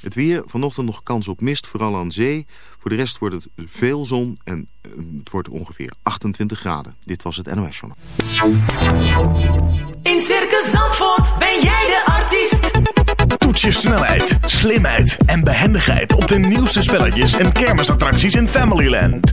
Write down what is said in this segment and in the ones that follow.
Het weer, vanochtend nog kans op mist, vooral aan zee. Voor de rest wordt het veel zon en eh, het wordt ongeveer 28 graden. Dit was het NOS Journal. In Circus Zandvoort ben jij de artiest. Toets je snelheid, slimheid en behendigheid op de nieuwste spelletjes en kermisattracties in Familyland.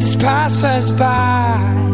this pass us by.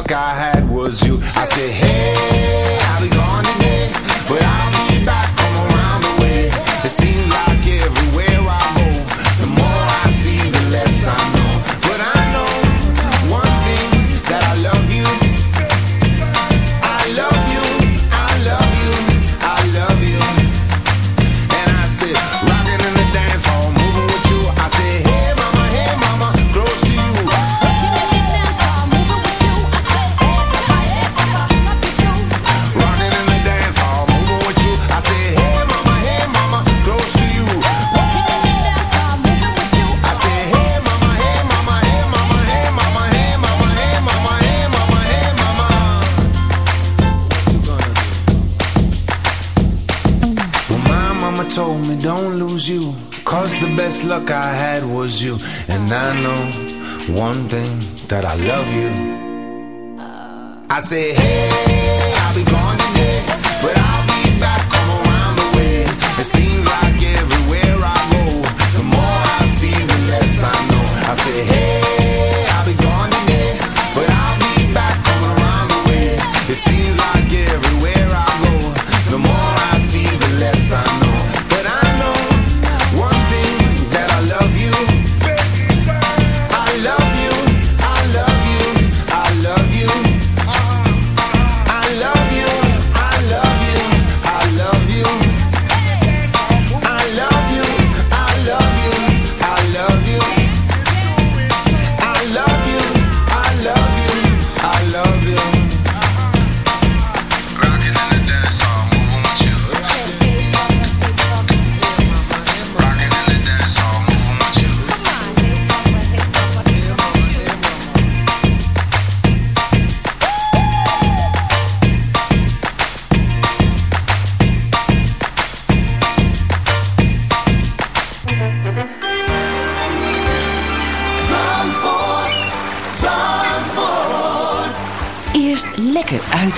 luck I had was you. I said, hey. one thing that I love you. I say, hey, I'll be gone today, but I'll be back come around the way. It seems like everywhere I go, the more I see, the less I know. I say, hey.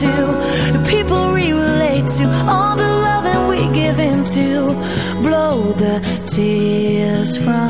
to, the people we relate to, all the love that we give into. Blow the tears from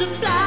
butterfly.